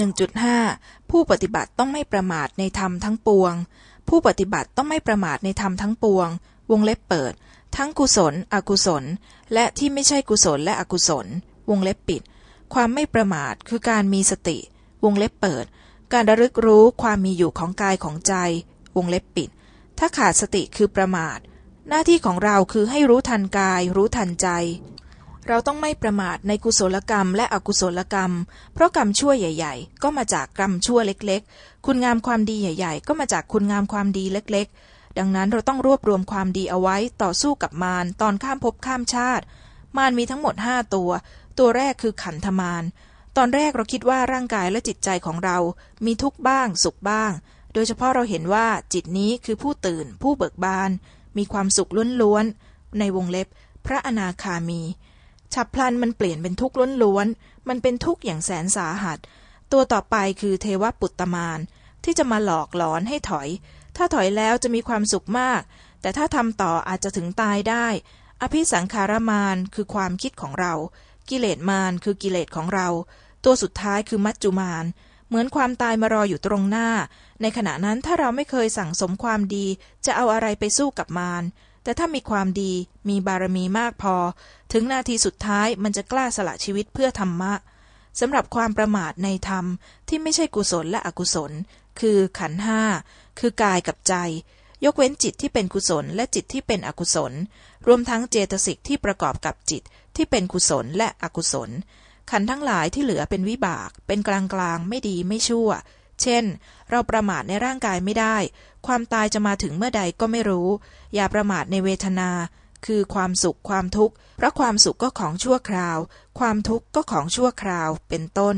1.5 ผู้ปฏิบัติต้องไม่ประมาทในธรรมทั้งปวง ผู้ปฏิบัติต้องไม่ประมาทในธรรมทั้งปวง วงเล็บเปิด ทั้งกุศล อกุศล และที่ไม่ใช่กุศลและอกุศล วงเล็บปิด ความไม่ประมาทคือการมีสติ วงเล็บเปิด การระลึกรู้ความมีอยู่ของกายของใจ วงเล็บปิด ถ้าขาดสติคือประมาท หน้าที่ของเราคือให้รู้ทันกาย รู้ทันใจ เราต้องไม่ประมาทในกุศลกรรมและอกุศลกรรม เพราะกรรมชั่วใหญ่ ๆ ก็มาจากกรรมชั่วเล็ก ๆ คุณงามความดีใหญ่ ๆ ก็มาจากคุณงามความดีเล็ก ๆ ดังนั้นเราต้องรวบรวมความดีเอาไว้ต่อสู้กับมารตอนข้ามภพข้ามชาติ มารมีทั้งหมดห้าตัว ตัวแรกคือขันธมารตอนแรกเราคิดว่าร่างกายและจิตใจของเรา มีทุกข์บ้าง สุขบ้าง โดยเฉพาะเราเห็นว่าจิตนี้คือผู้ตื่น ผู้เบิกบาน มีความสุขล้วนๆในวงเล็บ พระอนาคามี ฉับพลันมันเปลี่ยนเป็นทุกข์ล้วนๆ มันเป็นทุกข์อย่างแสนสาหัส ตัวต่อไปคือเทวปุตตมาน ที่จะมาหลอกหลอนให้ถอย ถ้าถอยแล้วจะมีความสุขมาก แต่ถ้าทำต่ออาจจะถึงตายได้ อภิสังขารมานคือความคิดของเรา กิเลสมานคือกิเลสของเรา ตัวสุดท้ายคือมัจจุมานเหมือนความตายมารออยู่ตรงหน้า ในขณะนั้นถ้าเราไม่เคยสั่งสมความดี จะเอาอะไรไปสู้กับมาร แต่ถ้ามีความดีมีบารมีมากพอ ถึงนาทีสุดท้ายมันจะกล้าสละชีวิตเพื่อธรรมะสำหรับความประมาทในธรรมที่ไม่ใช่กุศลและอกุศล คือขันห้าคือกายกับใจ ยกเว้นจิตที่เป็นกุศลและจิตที่เป็นอกุศล รวมทั้งเจตสิกที่ประกอบกับจิตที่เป็นกุศลและอกุศล ขันทั้งหลายที่เหลือเป็นวิบาก เป็นกลางกลางไม่ดีไม่ชั่ว เช่น เราประมาทในร่างกายไม่ได้ ความตายจะมาถึงเมื่อใดก็ไม่รู้ อย่าประมาทในเวทนา คือความสุขความทุกข์ เพราะความสุขก็ของชั่วคราว ความทุกข์ก็ของชั่วคราว เป็นต้น